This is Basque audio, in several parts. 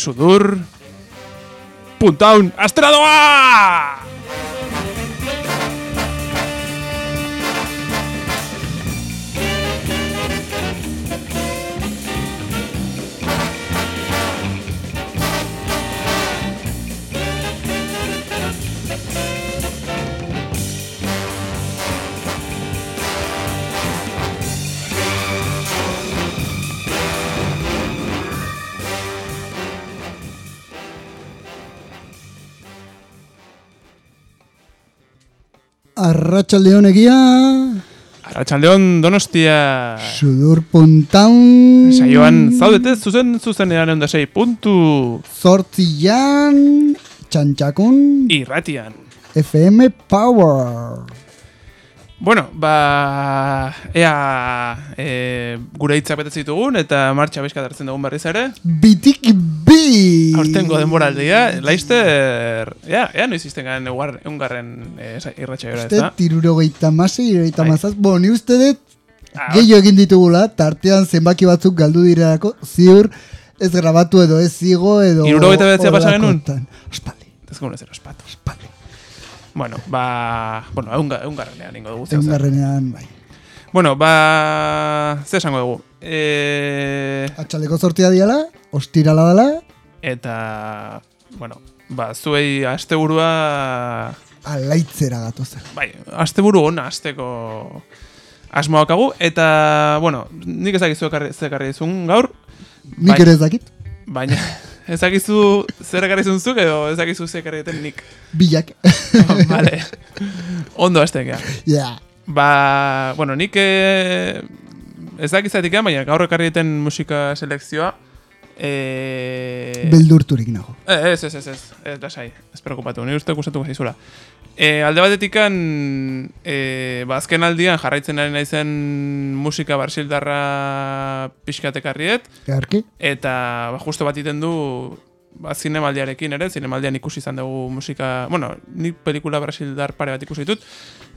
sudor. Puntaun, Astrado. Arratxaldeon egia, Arratxaldeon donostia sudur puntaun, saioan zaudete zuzen zuzenean egon da sei puntu zortzian, txantxakun, irratian. FM Power. Bueno, ba, ea e, gure hitzak betetzen ditugun eta martxa bezkat hartzen dugun berriz ere. Bitik bi! Aurtengo denboraldia, laizter, ea, ea noiz izten garen eungarren e, irratxa gora ez Uste da? tirurogeita masei, irogeita Bai. mazaz, bo, ni uste dut, Ah, gehiago egin ditugula, tartean zenbaki batzuk galdu direlako, ziur, ez grabatu edo ez zigo edo... Hirurogeita bederatzia pasa genuen? horrelakoetan. Ospaldi, Tezko ez ospaldi. Bueno, ba, bueno, eunga, eungarrenean ingo dugu. zer Egun zer. garrenean, bai. Bueno, ba, ze esango dugu. E, Atxaleko sortia diala, ostirala dala, eta, bueno, ba, zuei asteburua alaitzera gatozen. bai, asteburu ona asteko asmoak hagu, eta, bueno, nik ezakizu ekarri, ze ekarri dizun gaur, Nik Bai. ere ez dakit, baina ezakizu zer ekarri dizun zuk edo ezakizu ze ekarri diten nik. bilak. vale. Ondo astekea. Ja, Ba, bueno, nik eh, ez dakizatik baina gaur ekarri diten musika selekzioa eh, beldurturik nago. Eh, Ez, ez, ez, ez, ez, lasai, ez preokupatu, nire uste gustatuko zaizula. E, alde batetikan, e, ba, azken aldian jarraitzen ari naizen musika barsildarra pixkatekarriet, Garki? eta ba, justo bat iten du ba, zinemaldiarekin ere, zinemaldian ikusi izan dugu musika, bueno, nik pelikula brasildar pare bat ikusi ditut,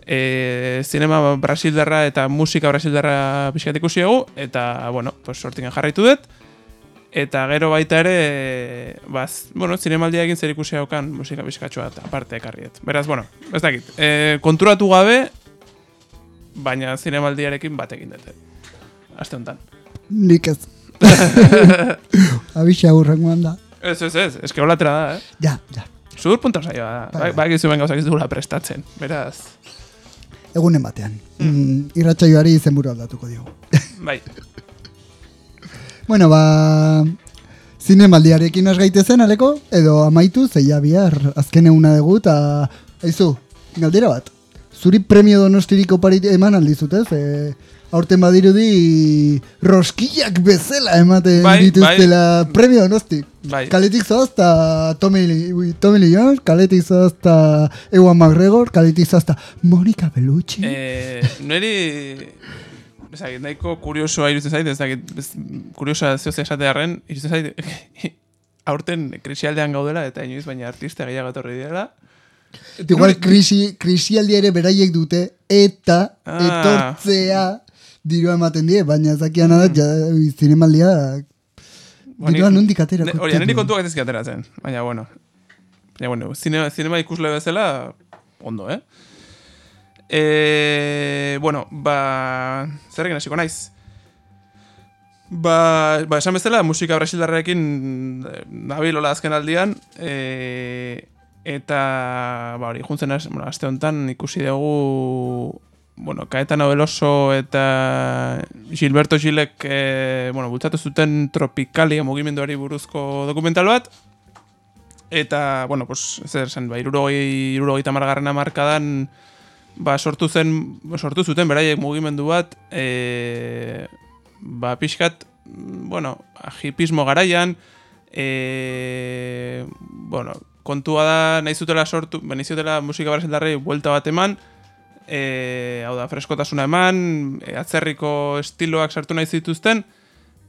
e, zinema brasildarra eta musika brasildarra pixkat ikusi dugu, eta, bueno, pues, sortingen jarraitu dut, eta gero baita ere, baz, bueno, zinemaldia egin zer ikusi haukan musika pixkatxoa eta aparte ekarriet. Beraz, bueno, ez dakit, e, konturatu gabe, baina zinemaldiarekin bat egin dute. Aste honetan. Nik ez. Abixa hurrengoan da. Ez, ez, ez, eske holatera da, eh? Ja, ja. Zudur punta saioa da. Bai, Ba, ba, gizu ben gauzak ez dugula prestatzen. Beraz, Egunen batean. Mm. irratsaioari izenburu aldatuko diogu. bai. Bueno, ba... Zinemaldiarekin has gaitezen, aleko? Edo amaitu, zeia bihar azken eguna dugu, eta... Aizu, galdera bat. Zuri premio donostiriko parit eman aldizut, ez? E, aurten badirudi roskillak bezala ematen Bai, dituztela premio donosti. Bai. Kaletik zoaz, eta Tommy, Tommy Lee Jones, kaletik zoaz, eta Ewan McGregor, kaletik zoaz, eta Monica Bellucci. Eh, niri... Ezagit, nahiko kuriosoa irutzen zait, ez dakit, kuriosoa zehose esatearen, irutzen zait, aurten krisialdean gaudela, eta inoiz baina artista gehiago etorri direla. Eta igual krisi, krisialdia ere beraiek dute eta Ah. etortzea dirua ematen die, baina zakian da, ja, zinemaldia dirua nondik atera. Hori, niri kontuak ez ezki ateratzen, baina bueno. Baina bueno, zine, zinema ikusle bezala, ondo, eh? E, bueno, ba, zer egin hasiko naiz? Ba, ba, esan bezala, musika brasildarrekin eh, nabilola azken aldian, e, eta, ba, hori, juntzen, az, bueno, aste honetan ikusi dugu, bueno, Caetano Veloso eta Gilberto Gilek, e, bueno, bultzatu zuten Tropicalia mugimenduari buruzko dokumental bat, eta, bueno, pues, zer zen, ba, irurogei, irurogei tamargarren amarkadan, ba, sortu zen, sortu zuten beraiek mugimendu bat, e, ba, pixkat, mm, bueno, hipismo garaian, e, bueno, kontua da, nahi zutela sortu, ba, nahi zutela musika brasildarrei buelta bat eman, e, hau da, freskotasuna eman, e, atzerriko estiloak sartu nahi zituzten,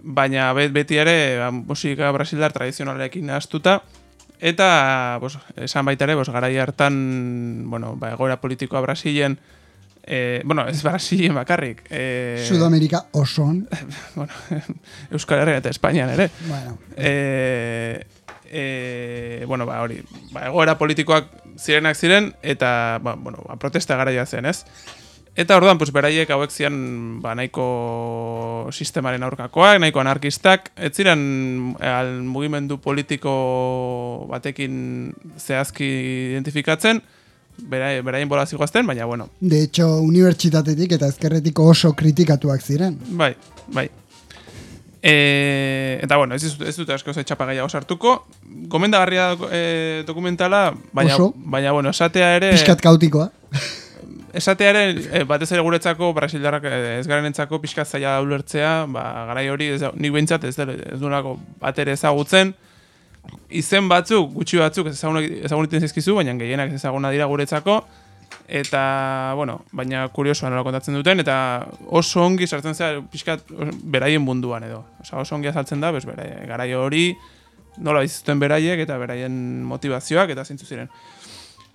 baina bet, beti ere ba, musika brasildar tradizionalekin astuta, eta bos, esan baita ere, bos, garai hartan, bueno, ba, egoera politikoa Brasilen, e, bueno, ez Brasilen bakarrik, e, Sudamerika osoan. bueno, Euskal Herrian eta Espainian ere, bueno, e, e, bueno, ba, hori, ba, egoera politikoak zirenak ziren, eta, ba, bueno, ba, protesta garaia zen, ez? Eta orduan, pues, beraiek hauek zian ba, nahiko sistemaren aurkakoak, nahiko anarkistak, ez ziren al mugimendu politiko batekin zehazki identifikatzen, beraien, beraien bola ziguazten, baina, bueno. De hecho, unibertsitatetik eta ezkerretiko oso kritikatuak ziren. Bai, bai. E, eta bueno, ez, ez dute asko txapa gehiago sartuko. Gomendagarria e, dokumentala, baina, Oso. baina bueno, esatea ere... Piskat kautikoa. Esatea ere, e, batez ere guretzako, brasildarrak e, ez garen entzako, pixkat zaila ulertzea, ba, garai hori, ez, nik behintzat ez, dela- ez duelako bat ere ezagutzen, izen batzuk, gutxi batzuk ez ezagun, ezagun egiten zizkizu, baina gehienak ez ezaguna dira guretzako, eta, bueno, baina kuriosoa nola kontatzen duten, eta oso ongi sartzen zera pixkat beraien munduan edo. Osa, oso ongi azaltzen da, bez, beraie, garai hori, nola bizituen beraiek eta beraien motivazioak eta zeintzu ziren.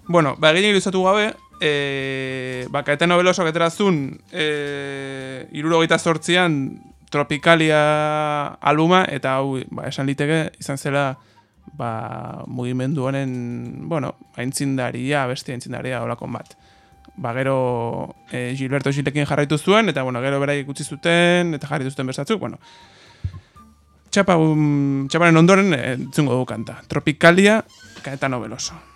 Bueno, ba, egin iluzatu gabe, e, ba, Caetano Veloso aterazun e, irurogeita sortzian Tropikalia albuma, eta hau, ba, esan liteke, izan zela, ba, mugimendu honen, bueno, aintzindaria, beste aintzindaria, olakon bat. Ba, gero e, Gilberto Gilekin jarraitu zuen, eta, bueno, gero beraiek utzi zuten, eta jarraitu zuten berzatzuk, bueno. Txapa, um, txaparen ondoren, entzungo dugu kanta. Tropikalia, Caetano Veloso.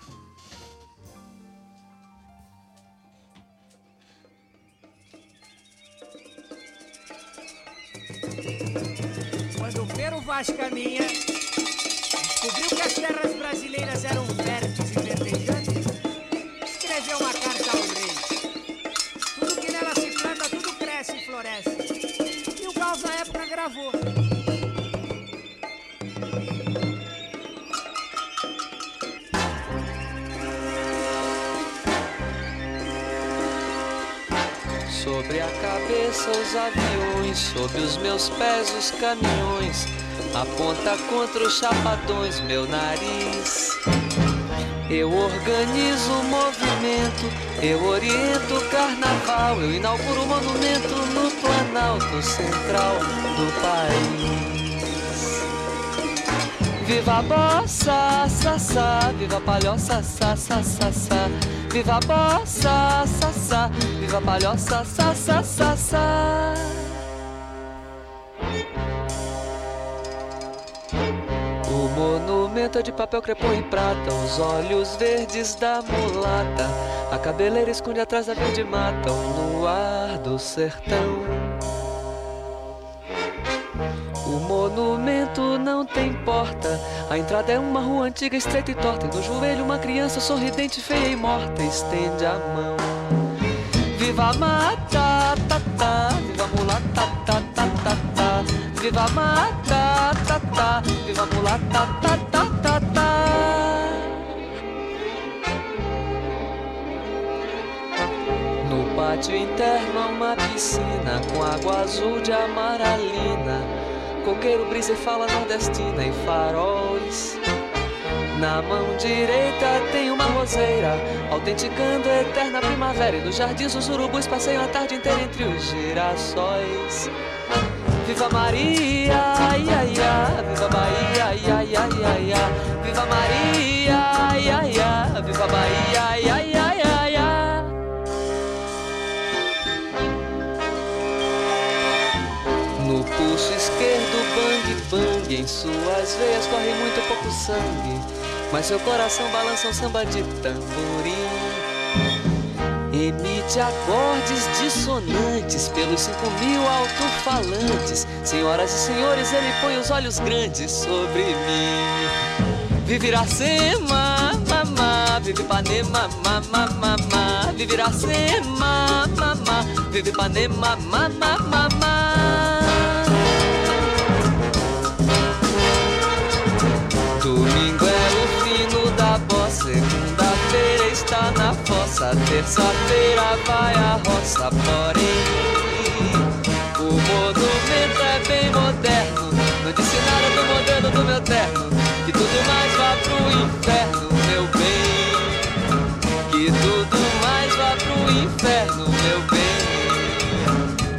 Vaz caminha, descobriu que as terras brasileiras eram férteis e verdejantes, escreveu uma carta ao rei. Tudo que nela se planta, tudo cresce e floresce. E o Gauss na época gravou. Sobre a cabeça os aviões, sob os meus pés os caminhões. Aponta contra os chapadões meu nariz. Eu organizo o movimento, eu oriento o carnaval, eu inauguro o monumento no Planalto Central do país. Viva a bossa, sa, sa, viva a palhoça, sa, sa, sa, sa. Viva a bossa, sa, sa, viva a palhoça, sa, sa, monumento de papel crepom e prata, os olhos verdes da mulata. A cabeleira esconde atrás da verde mata, o luar do sertão. O monumento não tem porta. A entrada é uma rua antiga, estreita e torta. E no joelho uma criança sorridente, feia e morta estende a mão. Viva a mata, ta, ta, viva a mulata, ta, ta, ta, ta. Viva a mata, ta, ta, viva a mulata, ta, ta, ta, ta. No pátio interno há uma piscina com água azul de amaralina. Coqueiro, brisa e fala nordestina e faróis. Na mão direita tem uma roseira, autenticando a eterna primavera. E nos jardins os urubus passeiam a tarde inteira entre os girassóis. Viva Maria, ai, ai, ai, viva Bahia, ai, ai, ai, ai, ai. Viva Maria, ai, ai, ai, viva Bahia, ai, ai, ai, ai, ai. No pulso esquerdo, bang bang, em suas veias corre muito pouco sangue, mas seu coração balança um samba de tamborim. Emite acordes dissonantes pelos cinco mil alto-falantes. Senhoras e senhores, ele põe os olhos grandes sobre mim. Vive Iracema, mamá, vive Ipanema, mamá, mamá. Vive Iracema, mamá, vive Ipanema, mamá, mamá. Fossa, terça-feira vai a roça, porém o monumento é bem moderno. Não disse nada do modelo do meu terno, que tudo mais vá pro inferno, meu bem. Que tudo mais vá pro inferno, meu bem.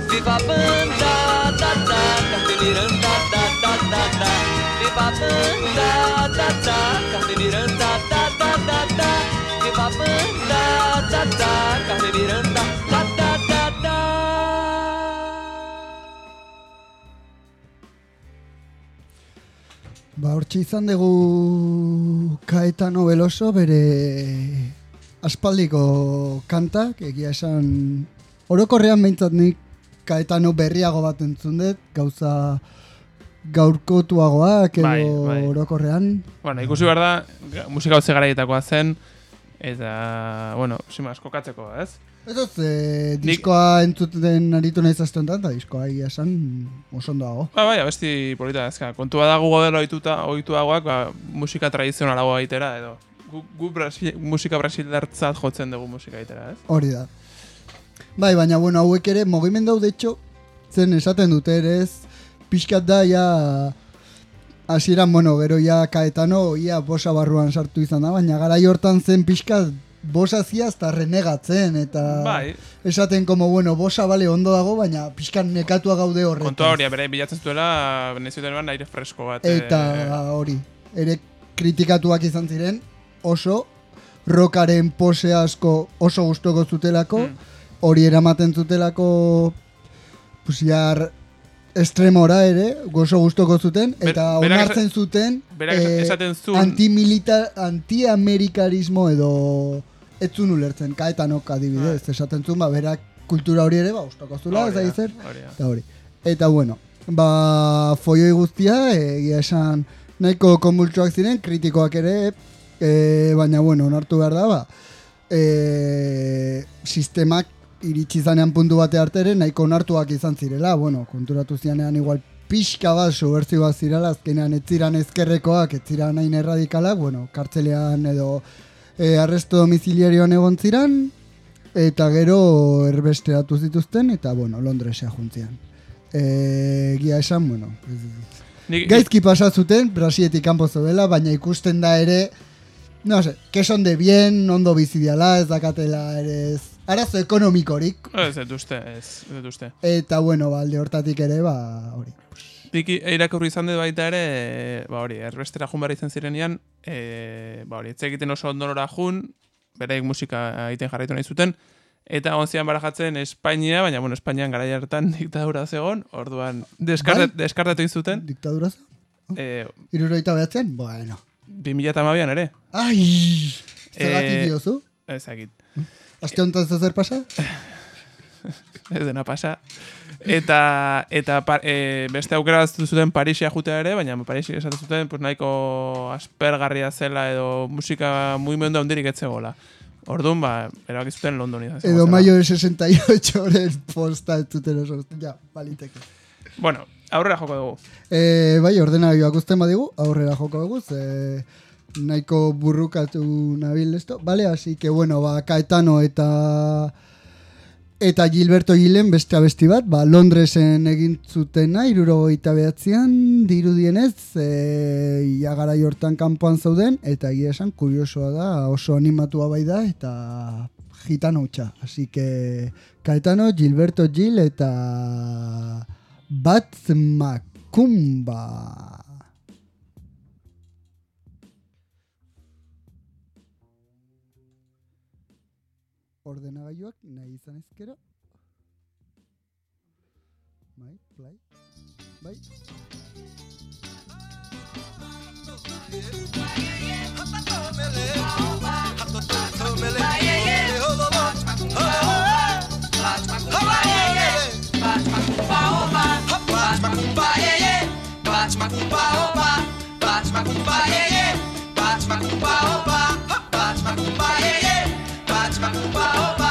Viva a banda, da, da, Carpe Miranda, da, da, da, da. Viva a banda, da, da da, Carmen Miranda, da da da da, viva a banda, da da, Carmen Miranda, da da da da. Ba, hortxe izan dugu Kaetano Beloso bere aspaldiko kantak, egia esan orokorrean behintzat nik Kaetano berriago bat entzun dut, gauza gaurkotuagoak edo Bai, bai. orokorrean. Bueno, ikusi behar da, musika hotze garaietakoa zen, eta, bueno, sima asko katzeko, ez? Ez ez, e, diskoa entzuten aritu nahi zazten da, diskoa egia esan oso ondo dago. Ba, bai, abesti polita ezka. Kontua da gu godelo ohituta ohituagoak, ba, musika tradizionalagoa egitera edo gu, gu Brasil, musika brasildartzat jotzen dugu musika egitera, ez? Hori da. Bai, baina bueno, hauek ere mugimendu hau de hecho zen esaten dute ere ez pixkat da ja hasieran bueno, gero ja Kaetano ia bosa barruan sartu izan da, baina garai hortan zen pixkat bosa zia hasta renegatzen eta Bai. esaten como bueno, bosa bale ondo dago, baina pixkat nekatua gaude horretaz. Kontua hori, bere bilatzen zuela, nezioten aire fresko bat. eh, Eta hori, ere kritikatuak izan ziren oso rokaren pose asko oso gustoko zutelako, Mm. hori eramaten zutelako pues estremora ere, oso gustoko zuten, Ber- eta berak onartzen zuten berak eh, esaten zuen- antiamerikarismo edo etzun ulertzen, kaetanok adibidez, Bai. esaten zuen, ba, berak kultura hori ere, ba, gustoko zula, ez da Hori da, zer, hori da. Eta hori. Eta bueno, ba, foioi guztia, egia esan nahiko konbultsuak ziren, kritikoak ere, e, baina bueno, onartu behar da, ba, e, sistemak iritsi zanean puntu bate arte ere nahiko onartuak izan zirela, bueno, konturatu zianean igual pixka bat sobertzio bat zirela, azkenean ez ziran ezkerrekoak, ez ziran hain erradikalak, bueno, kartzelean edo e, arresto domiciliarioan egon ziran, eta gero erbesteratu zituzten, eta bueno, Londresea juntzian. E, gia esan, bueno, Nik, gaizki pasa zuten, Brasietik kanpo zeudela, baina ikusten da ere, no sé, que son de bien, ondo bizi diala, ez dakatela ere ez, arazo ekonomikorik, Ez dut uste, ez, dut uste. eta bueno, ba, alde hortatik ere, ba, hori. Nik irakurri izan dut baita ere, e, ba hori, erbestera jun behar izan zirenean, e, ba hori, etxe egiten oso ondonora jun, bereik musika egiten jarraitu nahi zuten, eta onzian barajatzen Espainia, baina bueno, Espainian garai hartan diktadura zegon, orduan Bai? deskartatu egin zuten, Diktadura zen? e, Iruroita behatzen? Bueno. 2008an ere, Ai! Zergatik Eh, diozu? ezakit, Aste honetan zer pasa? ez dena pasa. Eta, eta pa, e, beste aukera bat zuten Parisia jutea ere, baina Parisi esaten zuten pues, nahiko aspergarria zela edo musika mugimendu handirik etzegola. Orduan, ba, erabaki zuten London izan. Edo maio 68 horren posta ez zuten oso. Ja, baliteke. Bueno, aurrera joko dugu. E, bai, ordenagioak uzten badigu, aurrera joko dugu, ze nahiko burrukatu nabil esto. Vale, así que bueno, ba, Caetano eta eta Gilberto Gilen beste abesti bat, ba, Londresen egin zutena, irurogeita behatzean, dirudienez, e, ia garai hortan kanpoan zauden, eta egia esan, kuriosoa da, oso animatua bai da, eta gitano hutsa. Así que, Caetano, Gilberto Gil eta Bat Macumba. ordenagailuak nahi izan ezkero. Bai, play. Bai. Bate macumba, oba, bate macumba, iê, iê, bate macumba, oba, bate macumba, iê, iê. oba, vamos oba.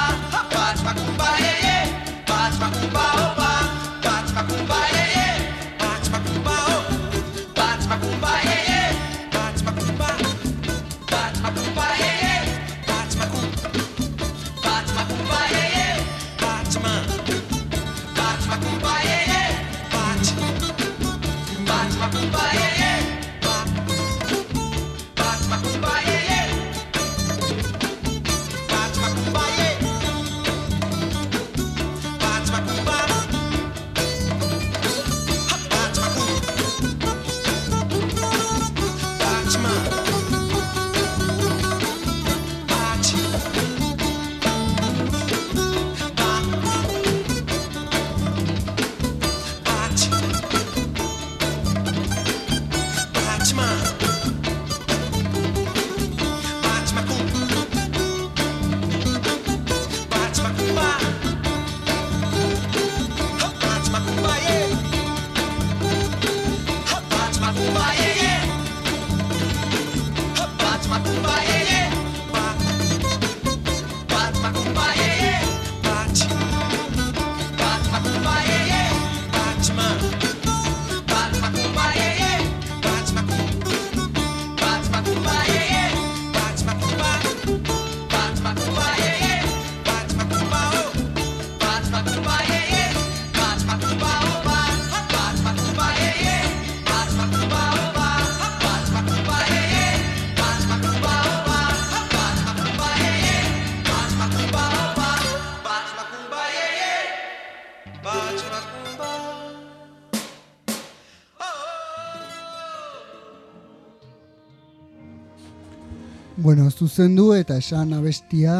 Zuzendu eta esan abestia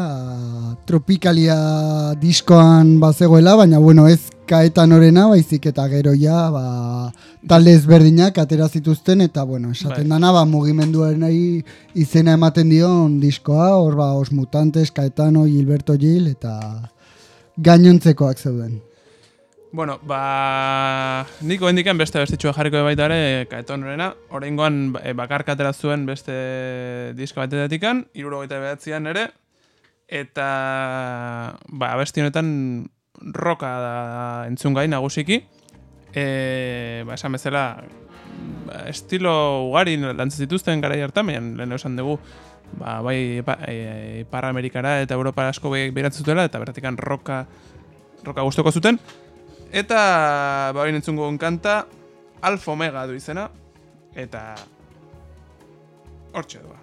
tropikalia diskoan bazegoela, baina bueno, ez kaetan orena, baizik eta gero ja, ba, talde ezberdinak atera zituzten, eta bueno, esaten Bai. dana, ba, mugimenduaren izena ematen dion diskoa, hor ba, Os Mutantes, Caetano, Gilberto Gil, eta gainontzekoak zeuden. Bueno, ba... Niko hendiken beste bestitxua jarriko baita ere kaetonorena. Horrengoan bakarka atera zuen beste diska batetatikan, irurogeita behatzean ere. Eta... Ba, abesti honetan roka da entzun gai nagusiki. E, ba, esan bezala ba, estilo ugari lantzen zituzten garai hartan, baina lehen esan dugu ba, bai pa, e, Ipar Amerikara eta Europa asko behiratzen eta bertatikan roka, roka guztoko zuten. Eta ba hori entzungo kanta Alfa Omega du izena eta hortxe doa.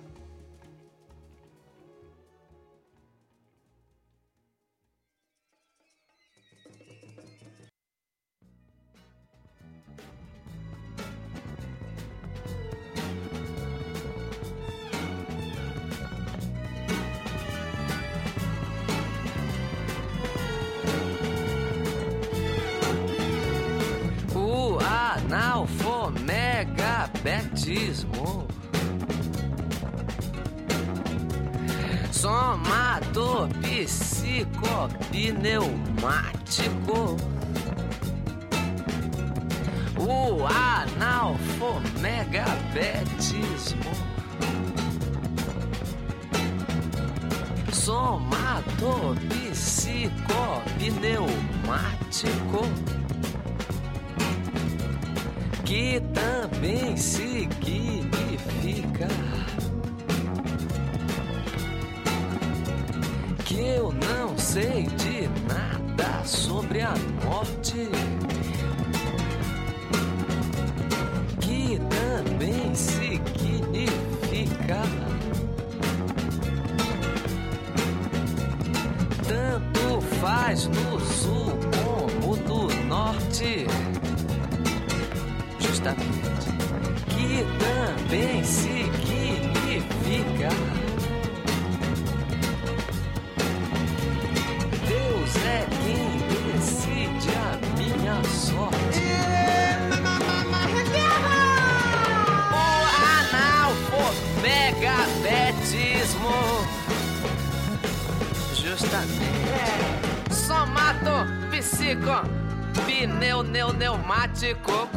Analfomegabetismo Somador psicopneumático. O analfomegabetismo Somador psicopneumático que também significa que eu não sei de nada sobre a morte. Que também significa tanto faz no sul como no norte que também significa Deus é quem decide a minha sorte. O analfomegabetismo, justamente, somato psico pneu neu, pneumático.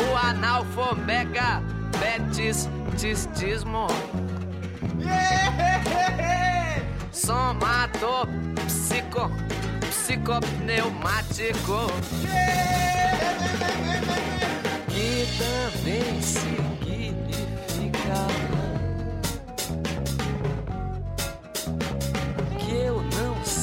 O analfomega betis tistismo. Somato psico psicopneumático. Que também significa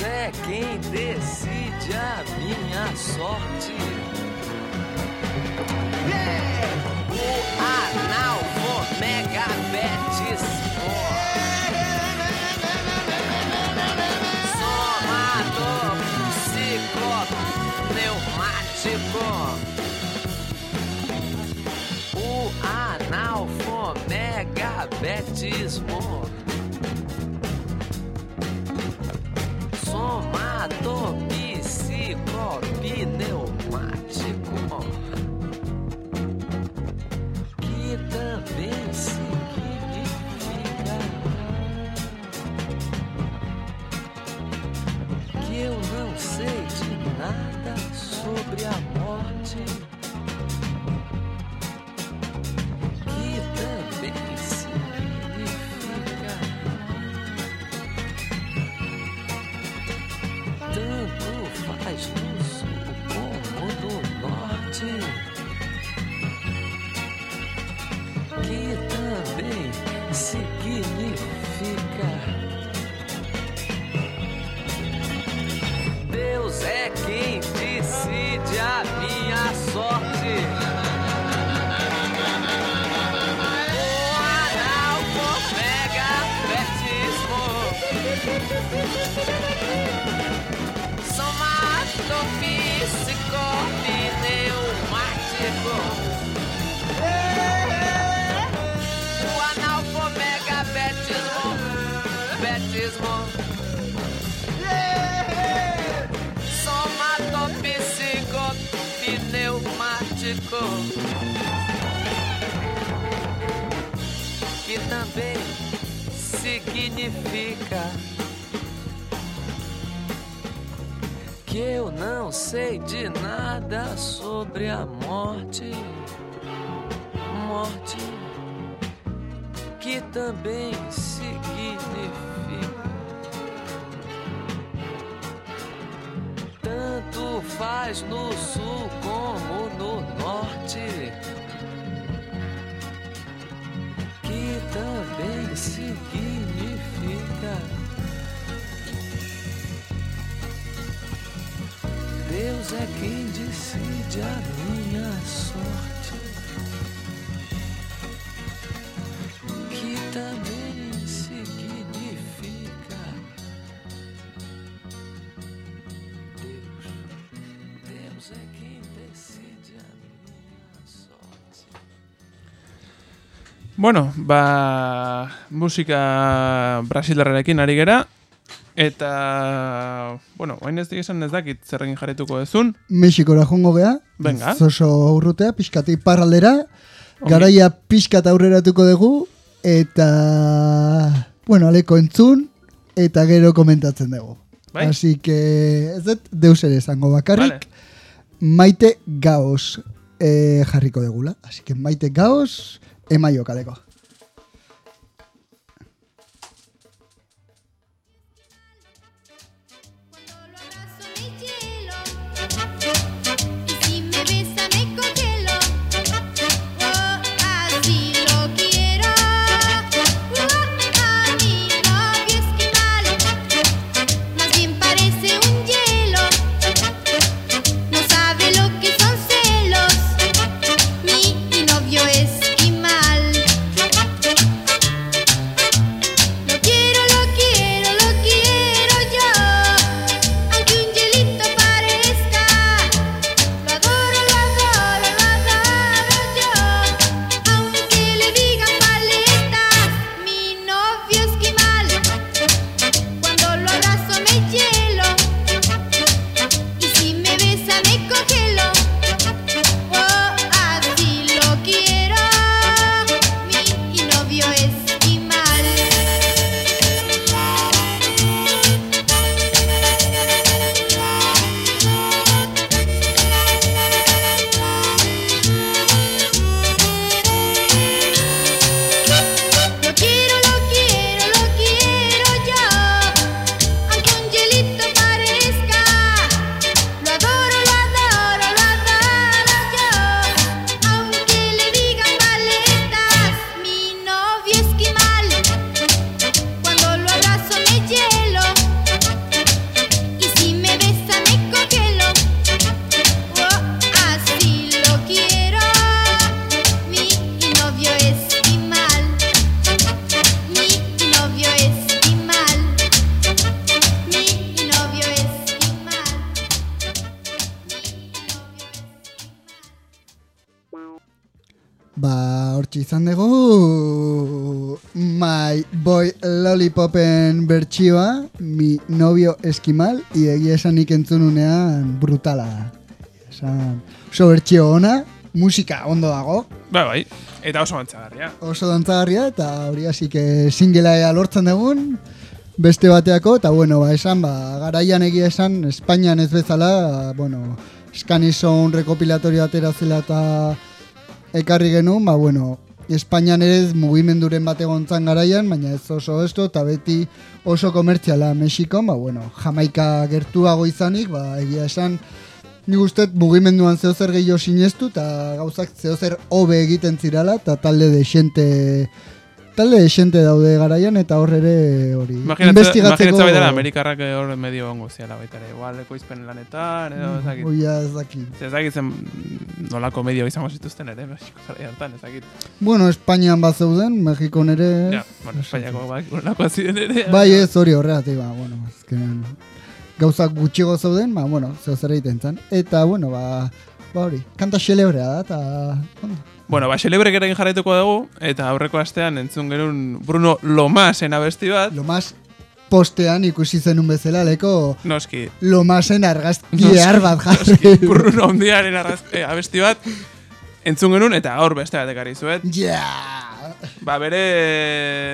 É quem decide a minha sorte. É o analfo mega bet yeah! Somador psicopneumático. O analfo mega betismo. Psicopneumático Que também significa Que eu não sei de nada sobre a Bueno, ba, musika brasilarrarekin ari gera, eta, bueno, oain ez esan ez dakit zerrekin jarretuko dezun, Mexikora jongo. Venga. Zoso urrutea, pixkate iparraldera. Ongi. Garaia pixkat aurreratuko dugu. Eta, bueno, aleko entzun. Eta gero komentatzen dugu. Bai. Así que, ez dut, deus ere esango bakarrik. Vale. Maite gaos eh, jarriko degula. Así que maite gaos, es Mayoka, Deco. Hortxe izan dugu. My Boy Lollipopen bertsioa Mi novio esquimal I egia esan nik entzununean brutala. Esan, oso bertsio ona Musika ondo dago. Bai, bai, eta oso mantzagarria. Oso dantzagarria eta hori hasik singela ea lortzen dugun Beste bateako, eta bueno, ba, esan, ba, garaian egia esan, Espainian ez bezala, bueno, Scanison rekopilatorio atera zela eta ekarri genuen, ba, bueno, Espainian ere mugimenduren bat egontzan garaian, baina ez oso esto, eta beti oso komertziala Mexikon, ba, bueno, Jamaika gertuago izanik, ba, egia esan, nik uste mugimenduan zehozer gehiago sinestu, eta gauzak zehozer hobe egiten zirala, eta talde de xente talde esente daude garaian eta hor ere hori investigatzeko baita Amerikarrak hor medio ongo ziala baita ere. Igual ekoizpen lanetan, edo ez dakit. Oia ez dakit. Ez dakit zen nolako medio izango zituzten ere, Mexiko zara hartan, ez dakit. Bueno, Espainian bat zeuden, Mexikon ere. Ja, bueno, Espainiako bak, nolako ziren ere. Bai ez hori horregatik, ba, bueno, azkenean gauzak gutxigo zeuden, ba, bueno, zeu zer egiten zen. Eta, bueno, ba, ba hori, kanta xelebrea da, eta. Bueno, ba, xelebrek ere jarraituko dugu, eta aurreko astean entzun genuen Bruno Lomasen abesti bat. Lo más postean ikusi zenun bezala, leko Noski, lo masen argazki Noski, behar bat noski, jarri. Bruno ondiaren eh, abesti bat, entzun genuen, eta hor beste bat ekarri zuet. Ja! Ba, bere,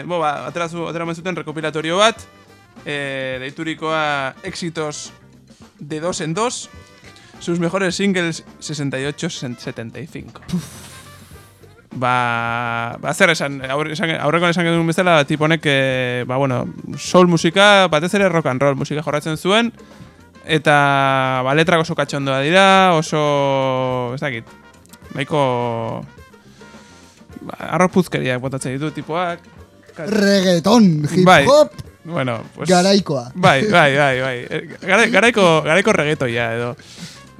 bo, ba, atera, zu, atera zuten rekopilatorio bat, e, deiturikoa éxitos de dos en dos, sus mejores singles 68-75. Ba, ba, zer esan, aurre, esan aurrekoan esan genuen bezala, tiponek, e, ba, bueno, soul musika, batez ere rock and roll musika jorratzen zuen, eta ba, letrak oso katxondoa dira, oso, ez dakit, nahiko ba, arropuzkeriak botatzen ditu tipoak. Ka- Reggaeton, hip Bai. hop, Bueno, pues, garaikoa. Bai, bai, bai, bai. Eh, Gara, garaiko, garaiko reggaetoia edo.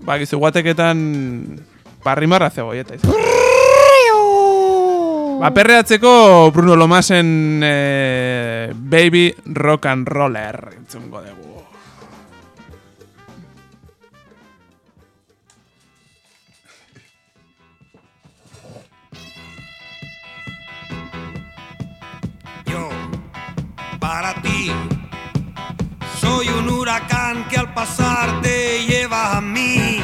Ba, gizu guateketan barrimarra zegoieta izan. Ba, perreatzeko Bruno Lomasen eh, Baby Rock and Roller entzungo dugu. yo para ti. Soy un huracán que al pasar te lleva a mí.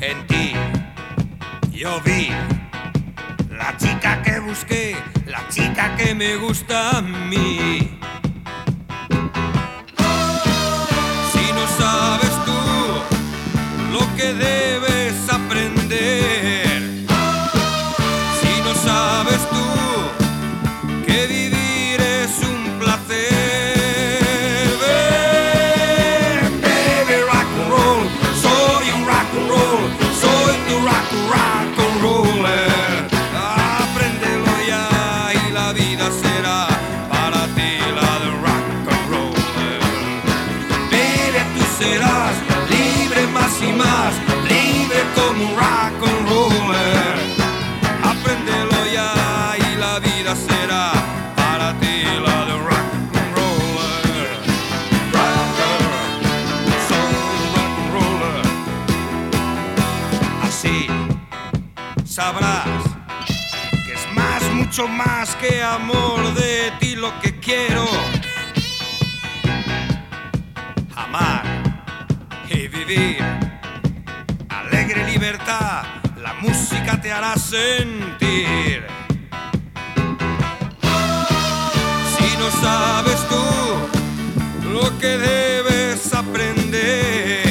En ti yo vi la chica que busqué, la chica que me gusta a mí. Si no sabes tú lo que debes mucho más que amor de ti lo que quiero. Amar y vivir. Alegre libertad, la música te hará sentir. Si no sabes tú lo que debes aprender.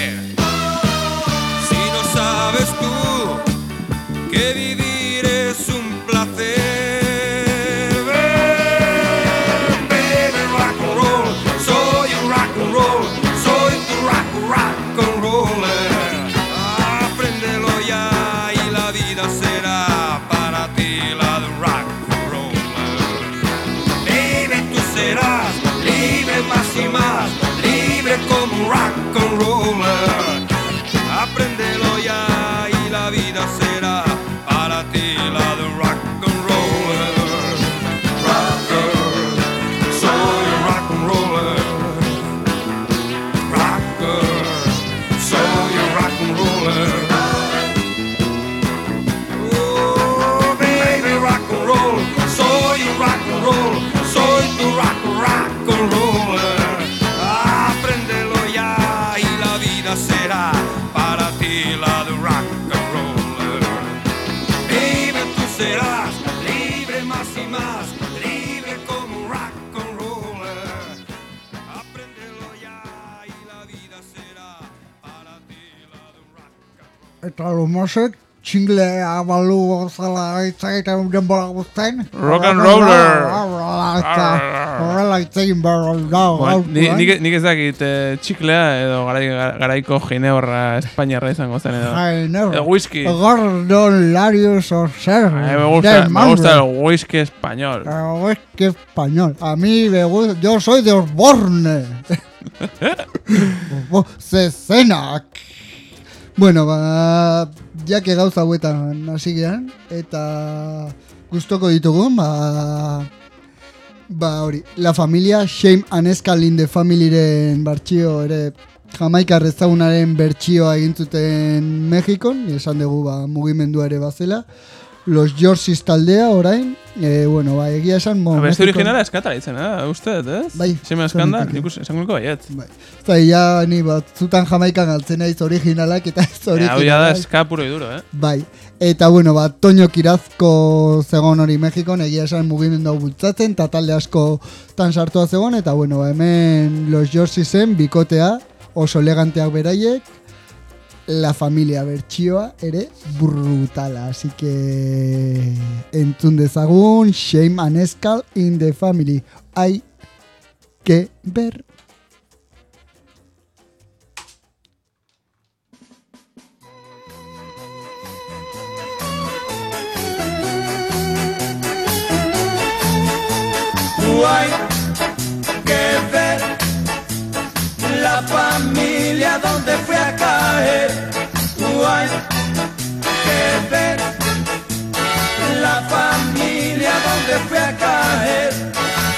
Eta lomasek, txinglea balu gozala itzaiten denbora guztain. Rock and roller. Eta Horrela hitz egin behar da. Nik, ez dakit eh, txiklea edo garai, garaiko gineborra espainiarra izango zen edo. No. El whisky. Gordon Larios o ser. Me gusta, me gusta el whisky español. El whisky español. A mí me gusta. Yo soy de Osborne. Osbo- Zezenak. Bueno, ba, ja que gauza hauetan hasi gean, eta gustoko ditugun, ba, ba hori, la familia Shame and Escal in Familyren bertsio ere Jamaikar ezagunaren bertsioa egin zuten Mexikon, esan dugu ba, mugimendua ere bazela. Los Yorsis taldea orain, e, bueno, ba, egia esan... Mo, Beste originala eskata ditzen, eh? Uste, dut, ez? Bai, Seme eskanda, esan nik uste, esan gulko baiet. Bai. Eta ja, ni batzutan jamaikan galtzen naiz originalak eta ez Eh, Hau ja da originalak. eska puro y duro, eh? Bai. Eta bueno, ba, Toño Kirazko zegon hori Mexikon, egia esan mugimendu hau bultzatzen, eta talde asko tan sartua zegoen, eta bueno, ba, hemen Los Jorsisen bikotea, oso eleganteak beraiek, la familia bertsioa ere brutala, así que entzun dezagun Shame and Escal in the Family. Hay que ver. hay que ver la familia donde fui a caer. Hay que ver la familia donde fui a caer.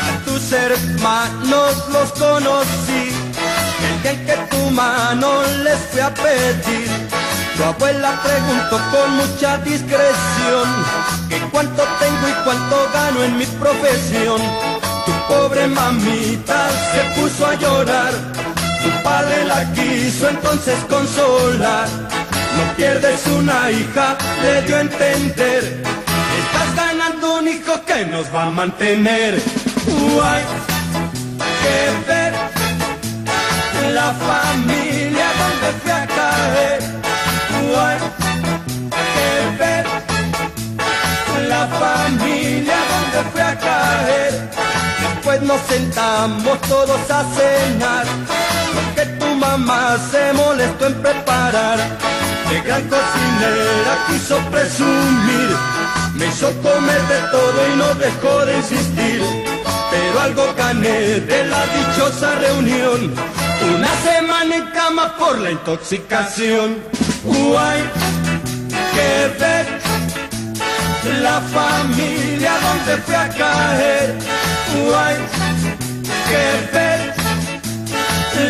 A tus hermanos los conocí. El día en que tu mano les fui a pedir. Tu abuela preguntó con mucha discreción que cuánto tengo y cuánto gano en mi profesión. Tu pobre mamita se puso a llorar. Padre la quiso entonces consolar. No pierdes una hija, le dio a entender. Estás ganando un hijo que nos va a mantener. Hay que ver la familia donde fui a caer. Hay que ver la familia donde fui a caer. Después nos sentamos todos a cenar. Porque tu mamá se molestó en preparar. De gran cocinera quiso presumir. Me hizo comer de todo y no dejó de insistir. Pero algo gané de la dichosa reunión. Una semana en cama por la intoxicación. Hay que ver la familia donde fui a caer. Hay que ver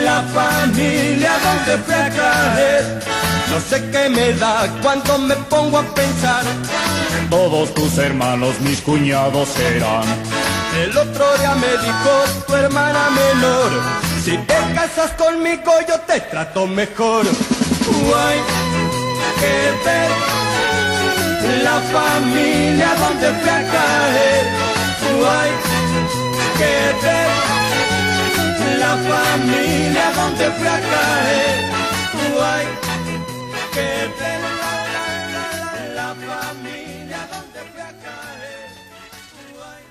la familia donde fui a caer. No sé qué me da cuando me pongo a pensar. Todos tus hermanos, mis cuñados serán. El otro día me dijo tu hermana menor. Si te casas conmigo yo te trato mejor. Hay que ver la familia donde fui a caer. Hay que ver la familia donde fui a caer. Hay que ver la, familia donde fui a caer. Hay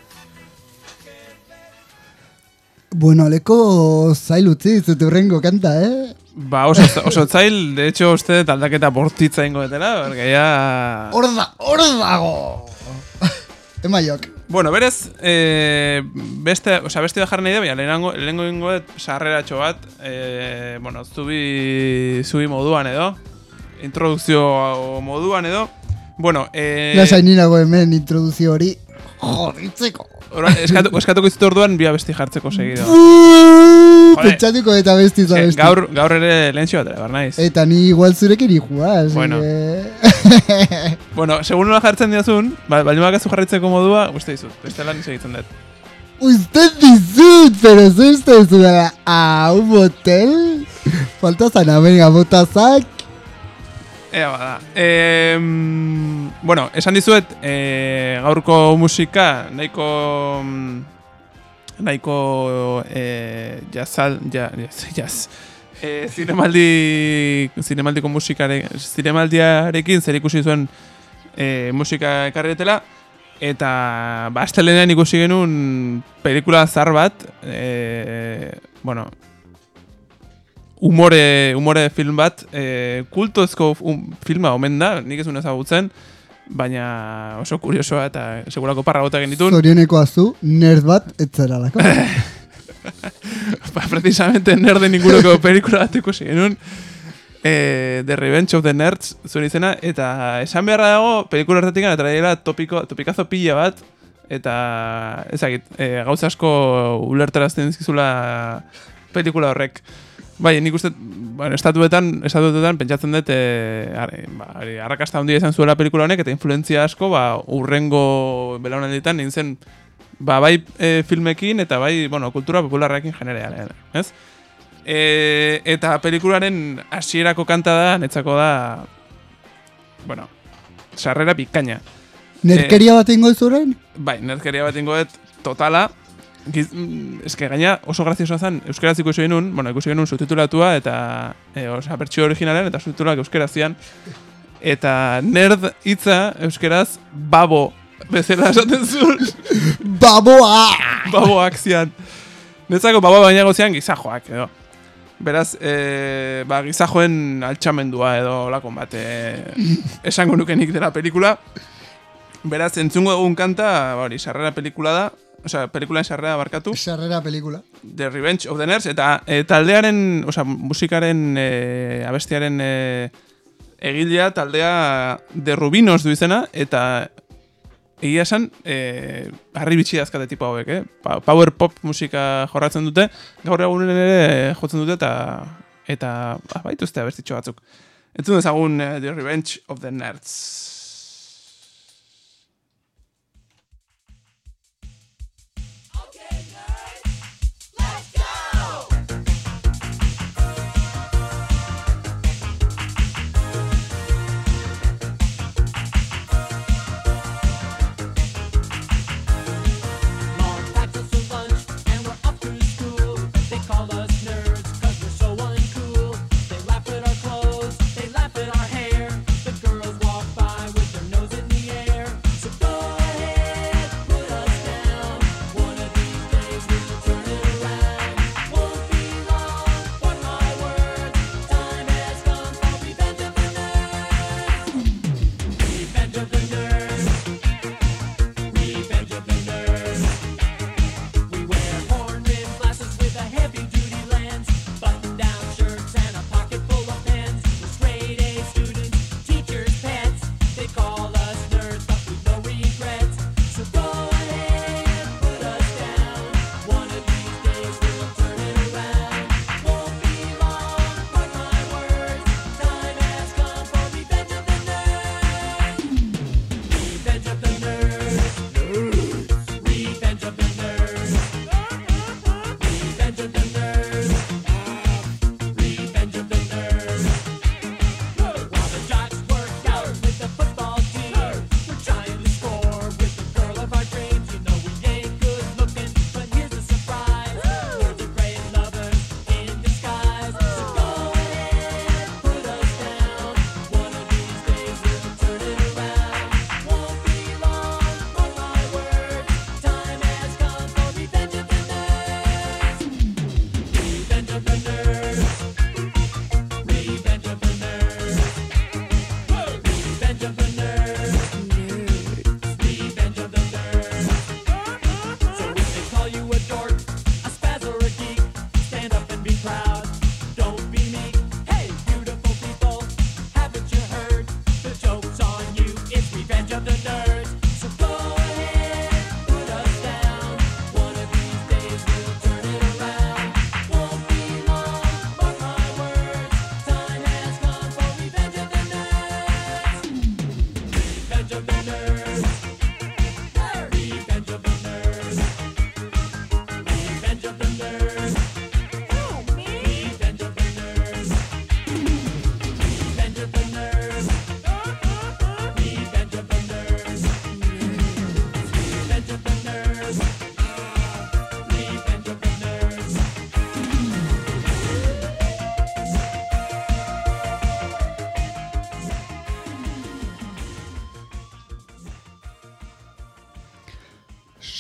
Bueno, aleko zail utzi dizut urrengo kanta, eh? Ba, oso, oso zail, de hecho, uste dut aldaketa bortitza ingo detela, porque ya... Hor da, hor dago! Emaiok. Bueno, berez, eh, beste, o sea, beste da jarri nahi da, baina lehenengo, lehenengo sarreratxo bat, eh, bueno, zubi, zubi moduan edo, introdukzio moduan edo, bueno, eh, Lasai ninago hemen introduzio hori. Joditzeko. ora, eskatu, eskatuko izut orduan, bi abesti jartzeko segido. Pentsatuko eta besti Eske, zabesti. gaur, gaur ere lehentxo bat bar naiz. Eta ni igual zurekin ikua, así Bueno. que... Bueno, segun nola jartzen diazun, ba, baldin bakazu jarritzeko modua, uste dizut, beste lan segitzen dut. Usted dizut, pero zu uste zu da a un motel? Falta zana, venga, botazak. Ea bada. E, bueno, esan dizuet, e, gaurko musika nahiko... nahiko e, jazal, ja, jaz, jaz. E, zinemaldi, zinemaldiko musikare, zinemaldiarekin zer ikusi zuen e, musika ekarretela. Eta, ba, astelenean ikusi genuen pelikula zar bat, e, bueno, humore, humore film bat, e, kultozko um, filma omen da, nik ez ezagutzen, baina oso kuriosoa eta segurako parra gota egin ditun. Zorioneko azu, nerd bat etzeralako. ba, precisamente nerden inguruko pelikula bat ikusi genuen. Eh, The Revenge of the Nerds zuen izena, eta esan beharra dago, pelikula hartatik eta traiela topiko, topikazo pila bat, eta ezagit, e, gauza asko ulertarazten dizkizula pelikula horrek. Bai, nik uste, bueno, estatuetan, estatuetan pentsatzen dut, e, ba, arrakasta handia izan zuela pelikula honek, eta influentzia asko, ba, urrengo belaunalditan nintzen, ba, bai e, filmekin, eta bai, bueno, kultura popularrekin generean, ez? E, eta pelikularen hasierako kanta da, netzako da, bueno, sarrera bikaina. Nerkeria bat ingo? Bai, nerkeria bat ingoet totala. Mm, eske gaina oso graziosoa zen, euskaraz ikusi genuen, bueno, ikusi genuen subtitulatua eta e, osa, bertxio originalen eta subtitulak euskaraz zian. Eta nerd hitza euskaraz babo bezala esaten zuen. Baboa! baboak zian. Netzako babo baina gozian gizajoak edo. Beraz, e, ba, gizajoen altxamendua edo lakon bat e, esango nukenik dela pelikula. Beraz, entzungo egun kanta, ba, hori, sarrera pelikula da, osea, pelikulaen sarrera barkatu. Sarrera pelikula. The Revenge of the Nerds, eta e, taldearen, osea, musikaren, e, abestiaren e, egilea, taldea The Rubinos du izena, eta egia esan, e, harri bitxi dazkate tipo hauek, eh? Pa- Power pop musika jorratzen dute, gaur egunen ere jotzen dute, eta eta ah, baituzte abestitxo batzuk. Entzun dezagun eh, The Revenge of the Nerds.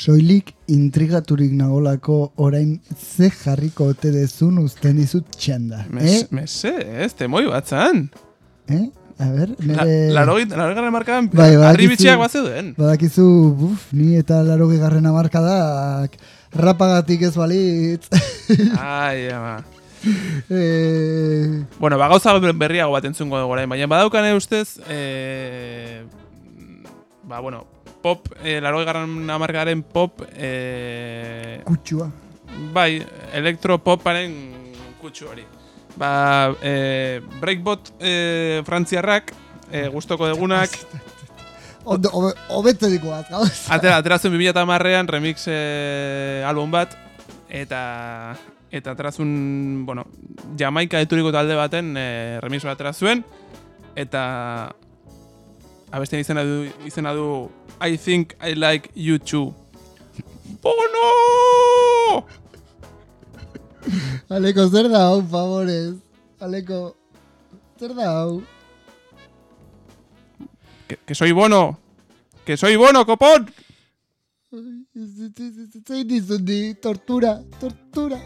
Soilik intrigaturik nagolako orain ze jarriko ote dezun uzten dizut txanda. Mes, Eh? Mese, ez, temoi batzan. Eh? A ber, La, nire... larogit, larogit markadan, Bai, badakizu- harri bitxiak bat zeuden. Badakizu, buf, ni eta laro garren amarkadak rapagatik ez balitz. Ai, ama. eh, Bueno, ba, gauza berriago bat entzungo dugu orain, baina badaukane ustez, eh, ba, bueno, pop, eh, laro garran amarkadaren pop, eh, kutsua. bai, elektropoparen kutsu hori. Ba, eh, breakbot eh, frantziarrak, eh, gustoko degunak, Ondo, hobe- Hobetze dikoaz, gauz. atera, atera zuen 2010ean remix eh, album bat, eta eta atera zuen, bueno, Jamaika eturiko talde baten eh, remix bat atera zuen, eta abestien izena du, izena du I think I like you too. Bono! Aleko, zer da hau, favorez? Aleko, zer da hau? Que, que soy bono! Que soy bono, copón! Zein tortura, tortura.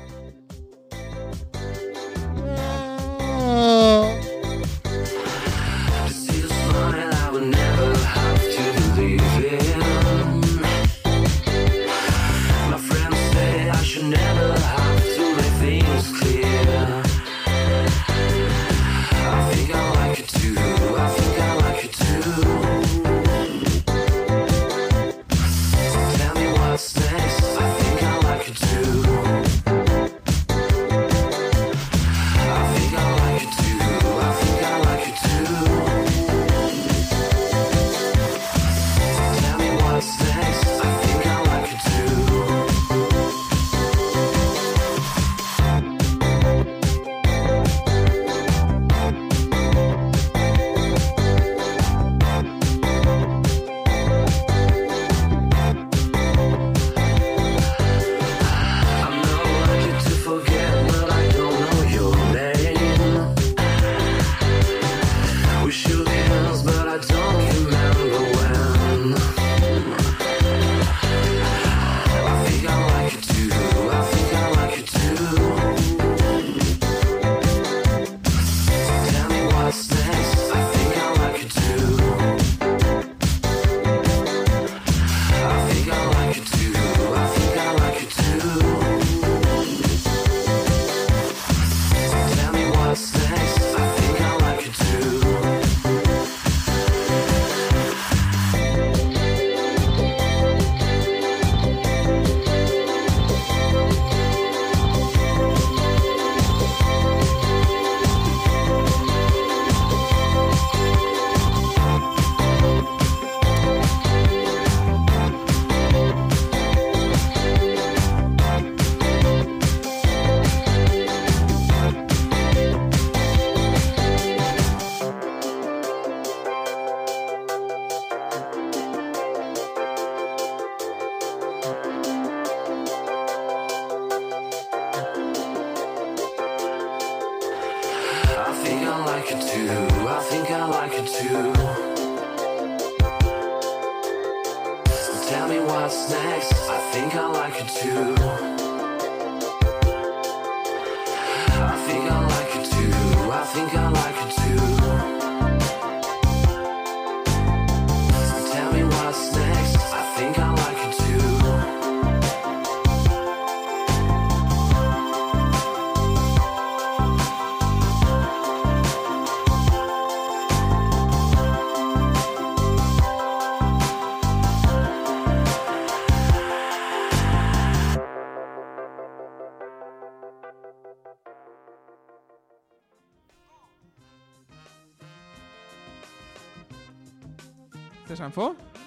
you.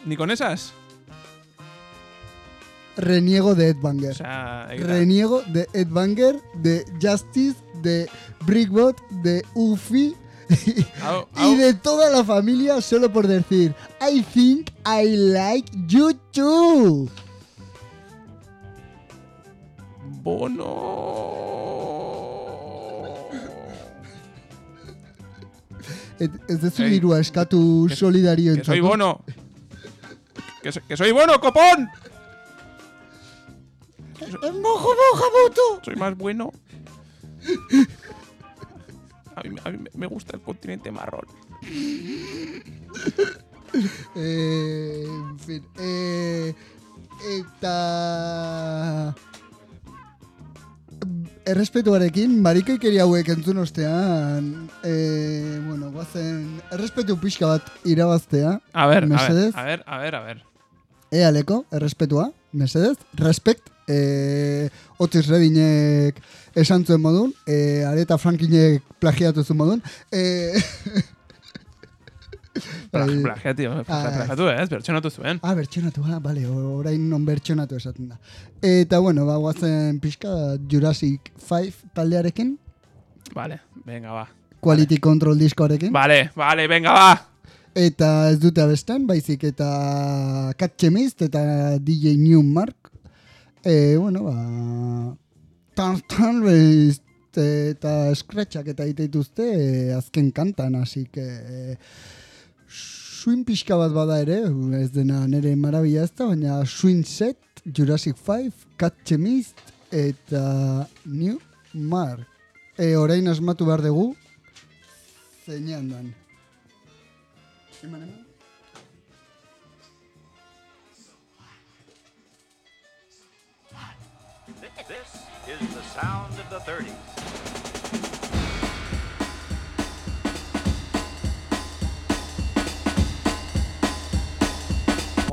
¿Ni con esas? Reniego de Ed Banger. O sea, Reniego de Ed Banger, de Justice, de Brickbot, de Ufi Au, y de toda la familia solo por decir I think I like you too. Bono. Ez, ez dezu dirua eskatu solidario Que soy bono. Que, so- que soy bono, copón. ¡Es mojo, moja, moto! Soy más bueno. A mí, a mí me gusta el continente marrón. Eh, en fin, eh, eta... Errespetuarekin, marikaikeri hauek entzun ostean, eh, bueno, guazen, errespetu pixka bat irabaztea. A ver, mesedez. a ver, a ver, a ver. Ea leko, errespetua, mesedez, respect, eh, Otis Redinek esan zuen modun, eh, Areta Frankinek plagiatu zuen modun, eh, Pla- bai. Plagiatu, Ah, ez, bertxonatu zuen. Ah, bertxonatu, ah, bale, orain non bertxonatu esaten da. Eta, bueno, ba, guazen pixka Jurassic 5 taldearekin, Vale, venga, va. Quality Control diskoarekin, Vale, vale, venga, va. eta ez dute abesten, baizik eta Cat Chemist eta DJ Newmark. E, bueno, ba, tartan behiz, eta scratchak eta egite dituzte e, azken kantan, así que e, swing pixka bat bada ere, ez dena nere marabia ez da, baina swing set, Jurassic 5, Cat Chemist eta New Mark. E, orain asmatu behar dugu, zeinean dan. Eman, eman. This is the sound of the 30s.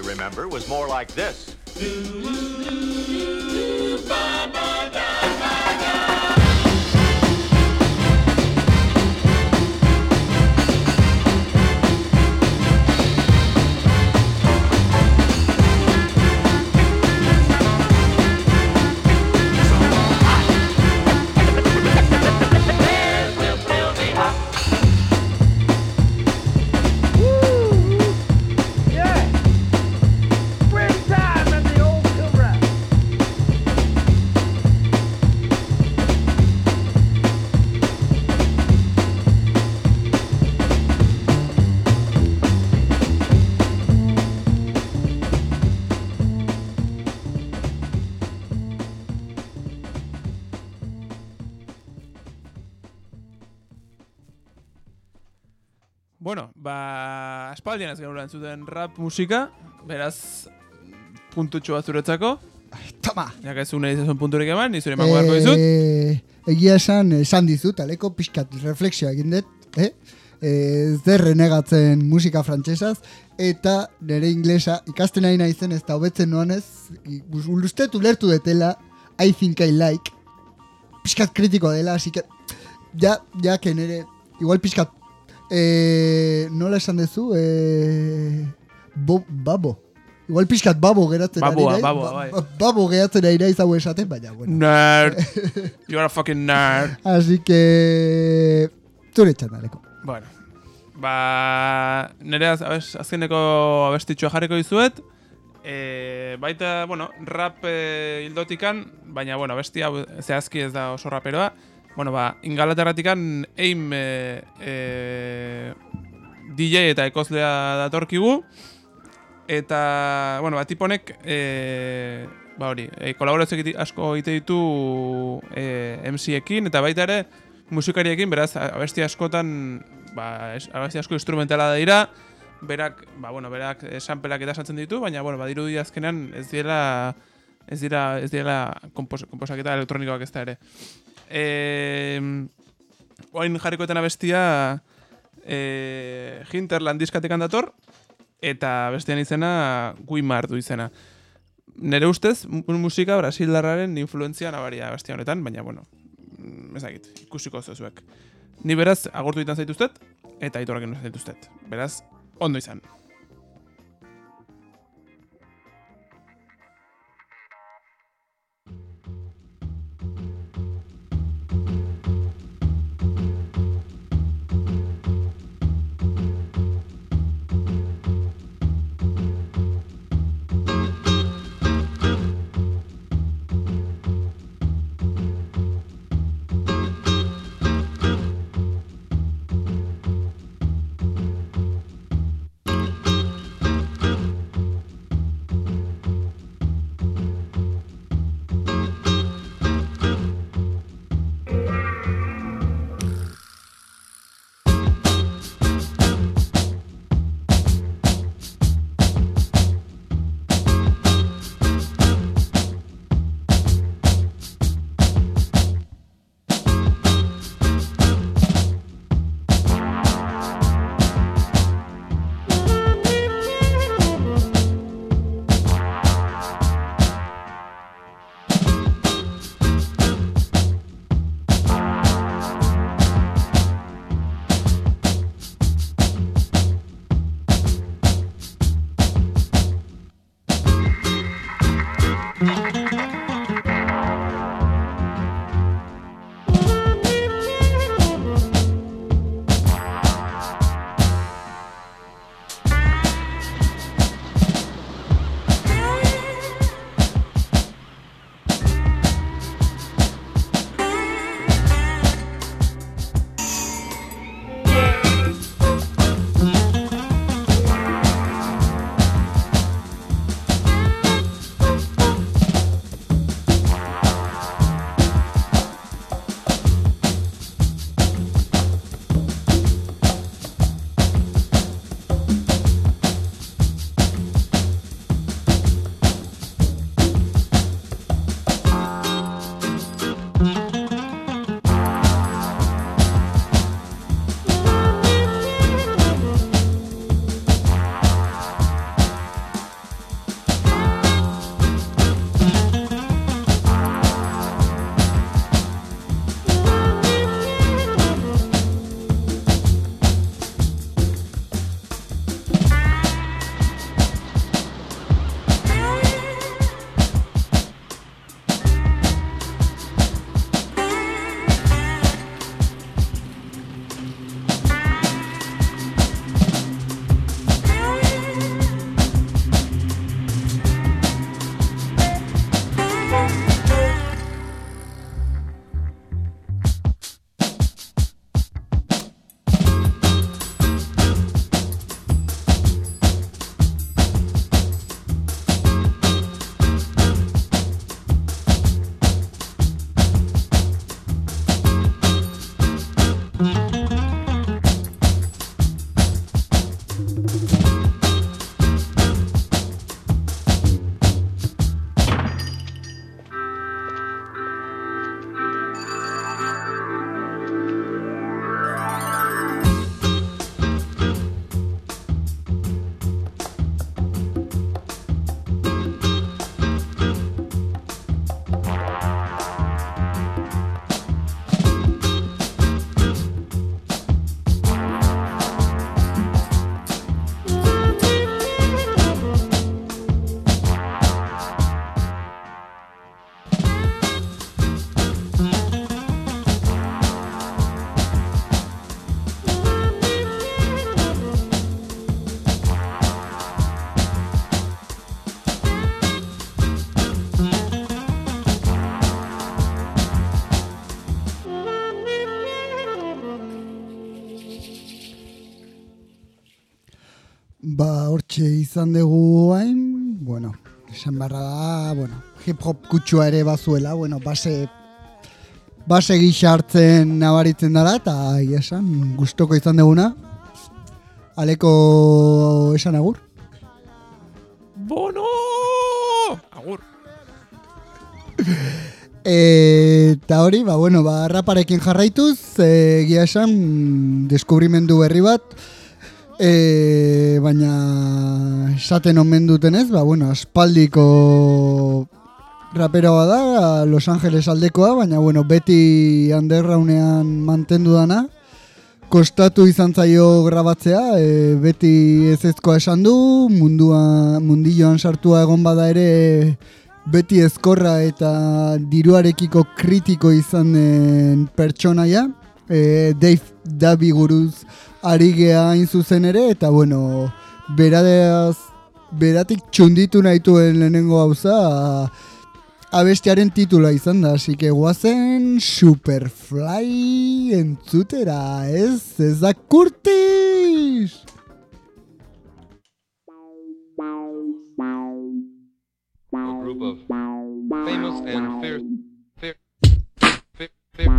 Remember was more like this. Espaldian ez genuela entzuten rap musika, beraz, puntutxo bat zuretzako. Toma! Ja, ez une dizazun punturik eman, nizure emango beharko dizut. Eh, egia esan, esan dizut, aleko pixkat reflexioa egin dut, eh? Eh, zer renegatzen musika frantsesaz eta nire inglesa ikasten nahi naizen ez da hobetzen noanez ulustet ulertu detela I think I like pixkat kritiko dela así que ja, ja que nire igual pixkat eh, nola esan dezu eh, bo, babo Igual pixkat babo geratzen Baboa, ari naiz, baboa, ba- bai. ba- babo geratzen ari naiz hau esaten, baina, bueno. Nerd. You're a fucking nerd. Así que... Zure txandaleko. Bueno, ba, nire az, abes, azkeneko abestitxoa jarriko dizuet. E, baita, bueno, rap e, hildotikan, baina, bueno, abesti hau zehazki ez da oso raperoa. Bueno, ba, ingalaterratikan aim e, e, DJ eta ekozlea datorkigu. Eta, bueno, ba, tiponek, e, ba hori, e, kolaborazio egite- asko egite ditu e, MC-ekin, eta baita ere musikariekin, beraz, abesti askotan, ba, es- abesti asko instrumentala dira, berak, ba, bueno, berak eh, sampleak eta saltzen ditu, baina, bueno, badirudi azkenean ez dira, ez dira, ez dira kompos, komposaketa elektronikoak ez da ere. E, oain jarrikoetan abestia, e, Hinterland diskatekan dator, eta bestean izena Guimar du izena. Nere ustez, mu- musika brasildarraren influentzia nabaria bestia honetan, baina, bueno, mm, ez ikusiko zozuek. Ni beraz, agurtu ditan zaituztet, eta aitorraken zaituztet. Beraz, ondo izan. Hortxe izan dugu hain, bueno, esan barra da, bueno, hip hop kutsua ere bazuela, bueno, base, base gisa hartzen nabaritzen dara, eta esan, gustoko izan duguna. Aleko esan agur. Bono! Agur. Eta hori, ba, bueno, ba, raparekin jarraituz, e, egia esan, deskubrimendu berri bat, e, baina esaten omen dutenez, ba, bueno, aspaldiko raperoa da, Los Angeles aldekoa, baina, bueno, beti undergroundean mantendu dana, kostatu izan zaio grabatzea, e, beti ez ezkoa esan du, mundua, mundilloan sartua egon bada ere, beti ezkorra eta diruarekiko kritiko izan den pertsonaia, e, Dave Dabi guruz ari gea hain zuzen ere, eta bueno, beradez, beratik txunditu nahituen lehenengo gauza, abestiaren titula izan da, así que guazen Superfly entzutera, ez, ez da kurtiz! a group fierce,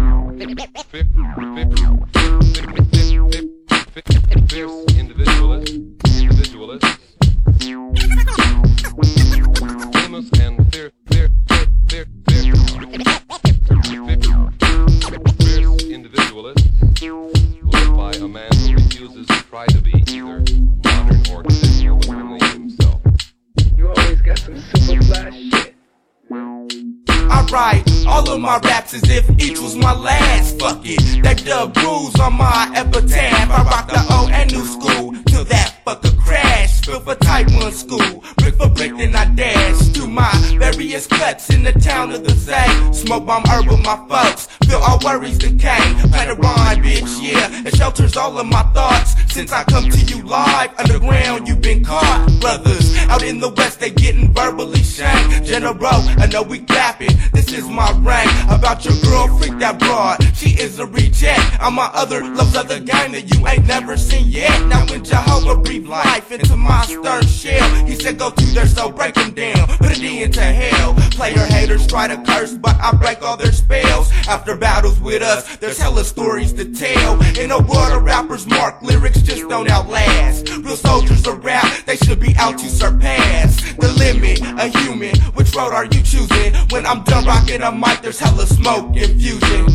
individualists, famous and fierce, fierce, fierce, fierce by a man who refuses to try to be either modern or himself. You always got some super. I write all of my raps as if each was my last. Fuck it, that dub rules on my epitaph. I rock the old and new school till that fucker crash. Built for type 1 school, brick for brick, then I dash through my various cuts in the town of the Zay. Smoke bomb herb with my folks, feel all worries decay. Play the rhyme, bitch, yeah. It shelters all of my thoughts. Since I come to you live, underground, you've been caught. Brothers out in the west, they getting verbally shanked. General, I know we clapping. This is my rank. About your girl, freak that broad. She is a reject. I'm my other loves of the game that you ain't never seen yet. Now when Jehovah breathed life into my stern shell, he said go to their soul, break them down, put it into hell. Player haters try to curse, but I break all their spells. After battles with us, there's hella stories to tell. In a world of rappers, mark lyrics just don't outlast. Real soldiers are rap, they should be out to surpass the limit. A human, which road are you choosing? When I'm done rocking a mic, there's hella smoke infusion.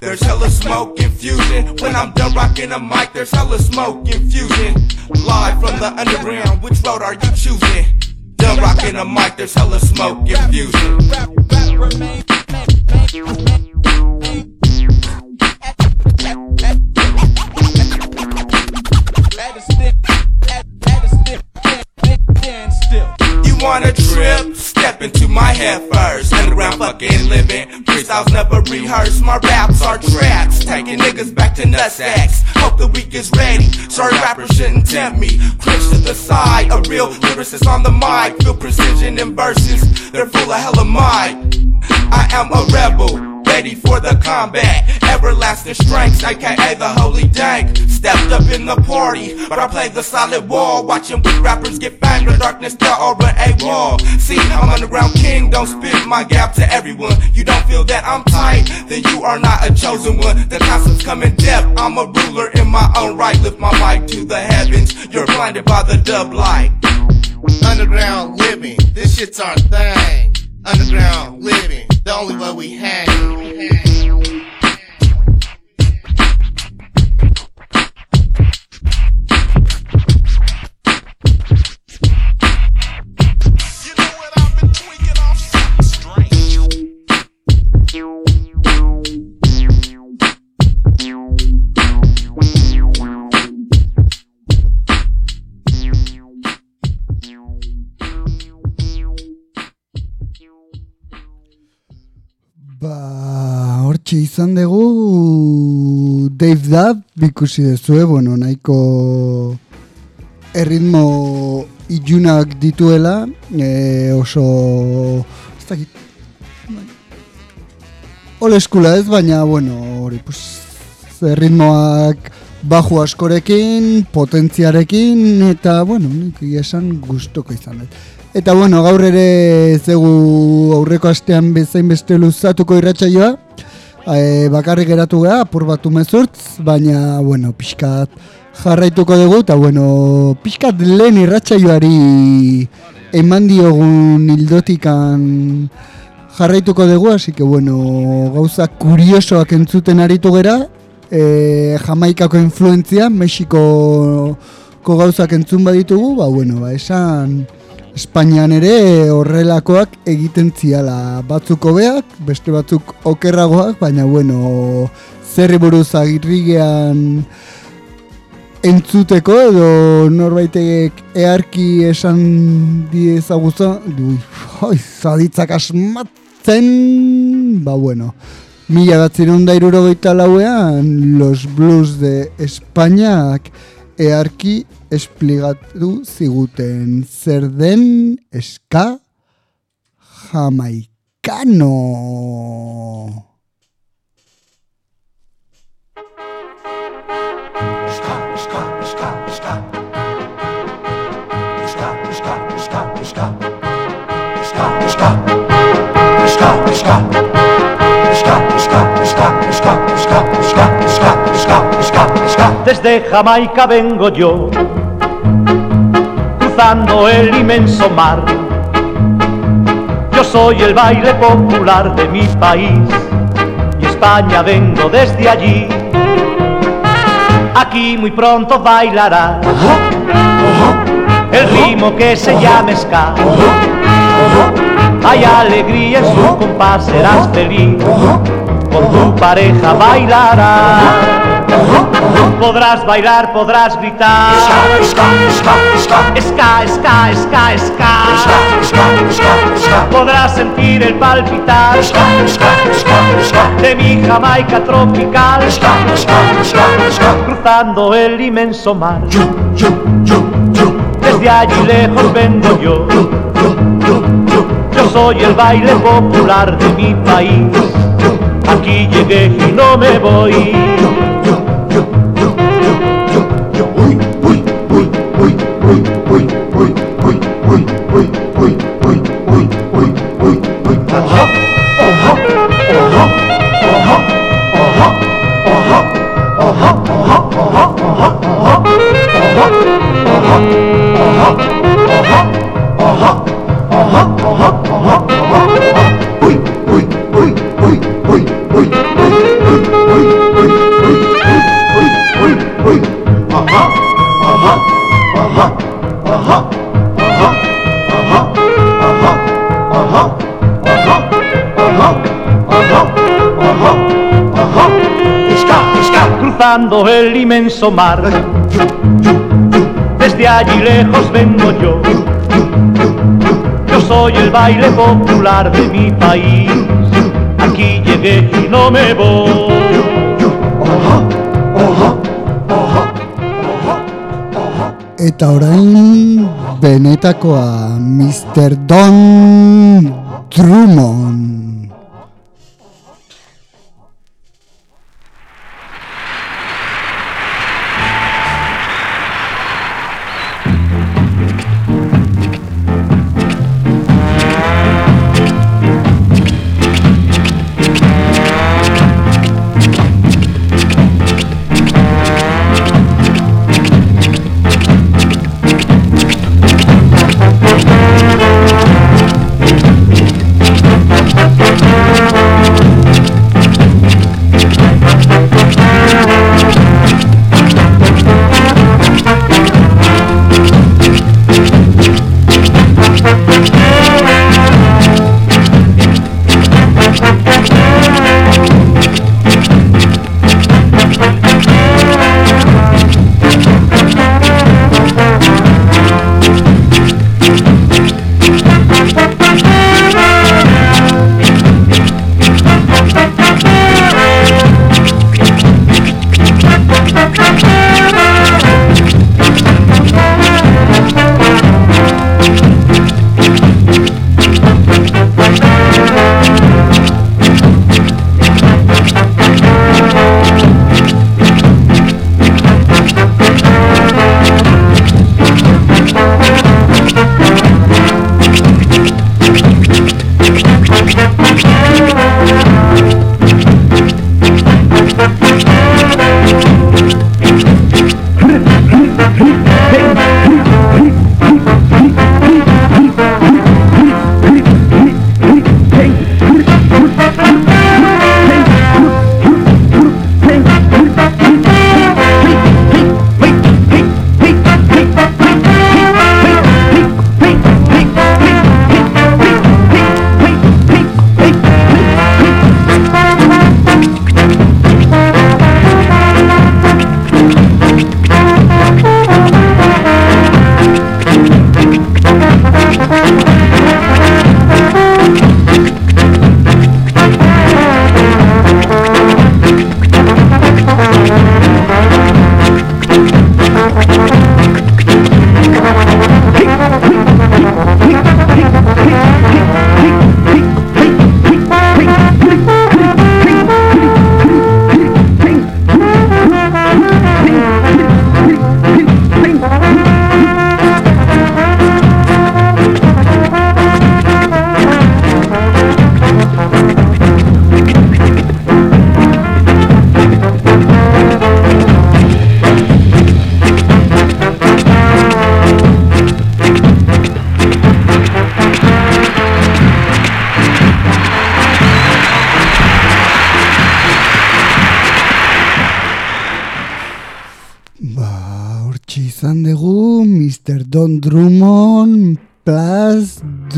There's hella smoke infusion. When I'm done rocking a mic, there's hella smoke infusion. Live from the underground, which road are you choosing? Done rocking a mic, there's hella smoke infusion. You wanna trip? Step into my. Underground fucking living. Freestyles never rehearsed. My raps are traps. Taking niggas back to nutsacks. Hope the week is ready. Sorry, rappers shouldn't tempt me. Cringe to the side. A real lyricist on the mic. Feel precision in verses. They're full of hella mic. I am a rebel. Ready for the combat. Everlasting strengths, aka the holy dank. Stepped up in the party, but I played the solid wall. Watching weak rappers get fanged. The darkness, they're over a wall. See, I'm underground king, don't spit my gap to everyone. You don't feel that I'm tight, then you are not a chosen one. The concepts come in depth. I'm a ruler in my own right. Lift my mic to the heavens. You're blinded by the dub light. Underground living, this shit's our thing. Underground living, the only way we had. You know what I've been tweaking off strange. Hortxe izan dugu Dave Dab, ikusi dezue, bueno, nahiko erritmo ilunak dituela, e, oso, ez dakit, old eskula ez, baina, bueno, hori, pues, erritmoak Baju askorekin, potentziarekin, eta, bueno, nik esan gustoko izan dut. Eta, bueno, gaur ere zegu aurreko astean bezain beste luzatuko irratsaioa, e, bakarrik geratu gara, apur batu mezurtz, baina, bueno, pixkat jarraituko dugu, eta, bueno, pixkat lehen irratsaioari eman diogun hildotikan jarraituko dugu, hasi que, bueno, gauza kuriosoak entzuten aritu gera, e, Jamaikako influentzia, Mexiko ko gauzak entzun baditugu, ba, bueno, ba, esan Espainian ere horrelakoak egiten ziala. Batzuk hobeak, beste batzuk okerragoak, baina bueno, zerri buruz agirrigean entzuteko edo norbaitek earki esan diezaguza, du, oi, zaditzak asmatzen, ba bueno, mila batzirun da irurogeita lauean, los blues de Espainiak earki espligatu ziguten zer den eska jamaikano. Desde Jamaica vengo yo, cruzando el inmenso mar. Yo soy el baile popular de mi país y España vengo desde allí. Aquí muy pronto bailará el ritmo que se llama ska. Hay alegría en su compás, serás feliz, con tu pareja bailarás. Podrás bailar, podrás gritar. Ska, ska, ska, ska. Podrás sentir el palpitar de mi Jamaica tropical. Cruzando el inmenso mar. Desde allí lejos vengo yo. Yo soy el baile popular de mi país. Aquí llegué y no me voy. El inmenso mar. Desde allí lejos vengo yo. Yo soy el baile popular de mi país. Aquí llegué y no me voy. Eta orain benetakoa Mr. Don Drummond.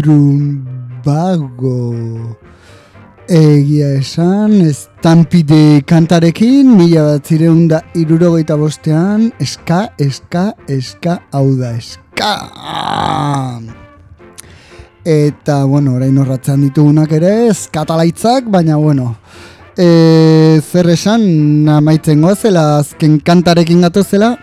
Plus Drumbago. Egia esan, estampide kantarekin, mila bat zireun da irurogeita bostean, eska, eska, eska, hau da, eska! Eta, bueno, orain horratzen ditugunak ere, eskatalaitzak, baina, bueno, e, zer esan, amaitzen goazela, azken kantarekin gatozela,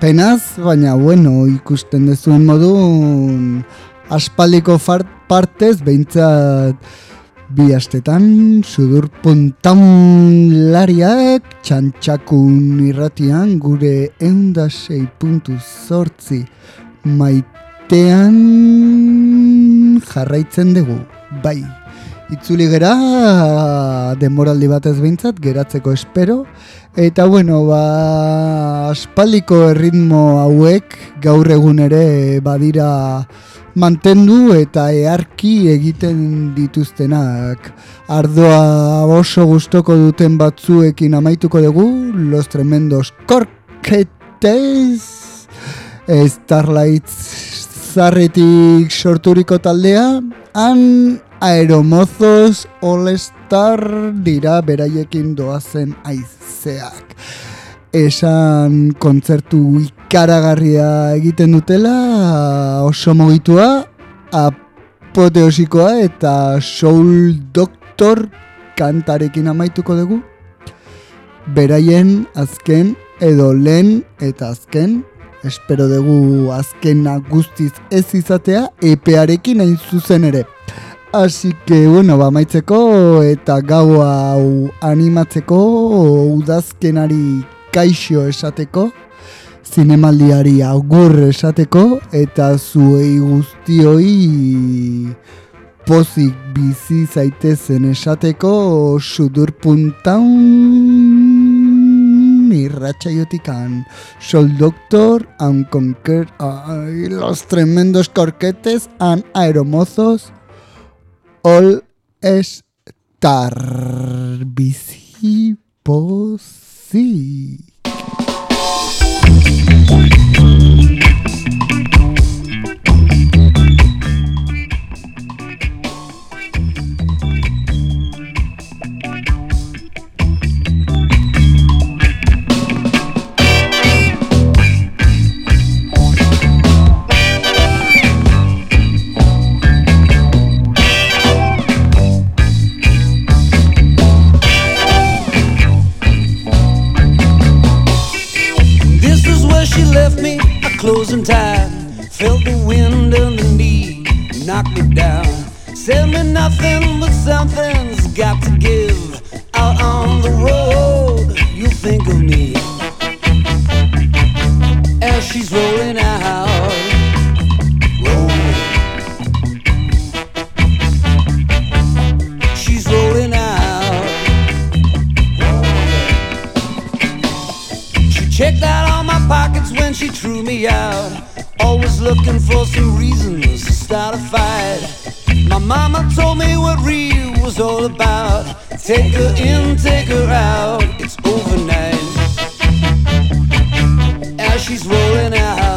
penaz, baina, bueno, ikusten dezuen modun, aspaldiko fart partez, behintzat, bi astetan, sudur lariak, txantxakun irratian, gure eundasei puntu zortzi, maitean jarraitzen dugu, bai. Itzuli gera, denboraldi batez behintzat, geratzeko espero, Eta bueno, ba, aspaldiko erritmo hauek gaur egun ere badira mantendu eta earki egiten dituztenak. Ardoa oso gustoko duten batzuekin amaituko dugu, Los Tremendos Korketes, Starlight zarretik sorturiko taldea, han aeromozos All Star dira beraiekin doazen aizeak. Esan kontzertu ikaragarria egiten dutela, oso mugitua, apoteosikoa eta Soul Doctor kantarekin amaituko dugu. Beraien azken edo lehen eta azken espero dugu azkena guztiz ez izatea epearekin hain zuzen ere. Así que, bueno, ba, maitzeko eta gau hau animatzeko udazkenari kaixo esateko, zinemaldiari agur esateko eta zuei guztioi pozik bizi zaitezen. Esateko sudur puntaun irratxaiotikan Sol Doctor, Unconquered, ay, los tremendos corquetes, and aeromozos, All Star bizi pozik. She left me, a closing time. Felt the wind underneath, knock me down. Said me nothing but something's got to give. Out on the road, you think of me. As she's rolling out. When she threw me out. Always looking for some reasons to start a fight. My mama told me what real was all about. Take her in, take her out. It's overnight. As she's rolling out.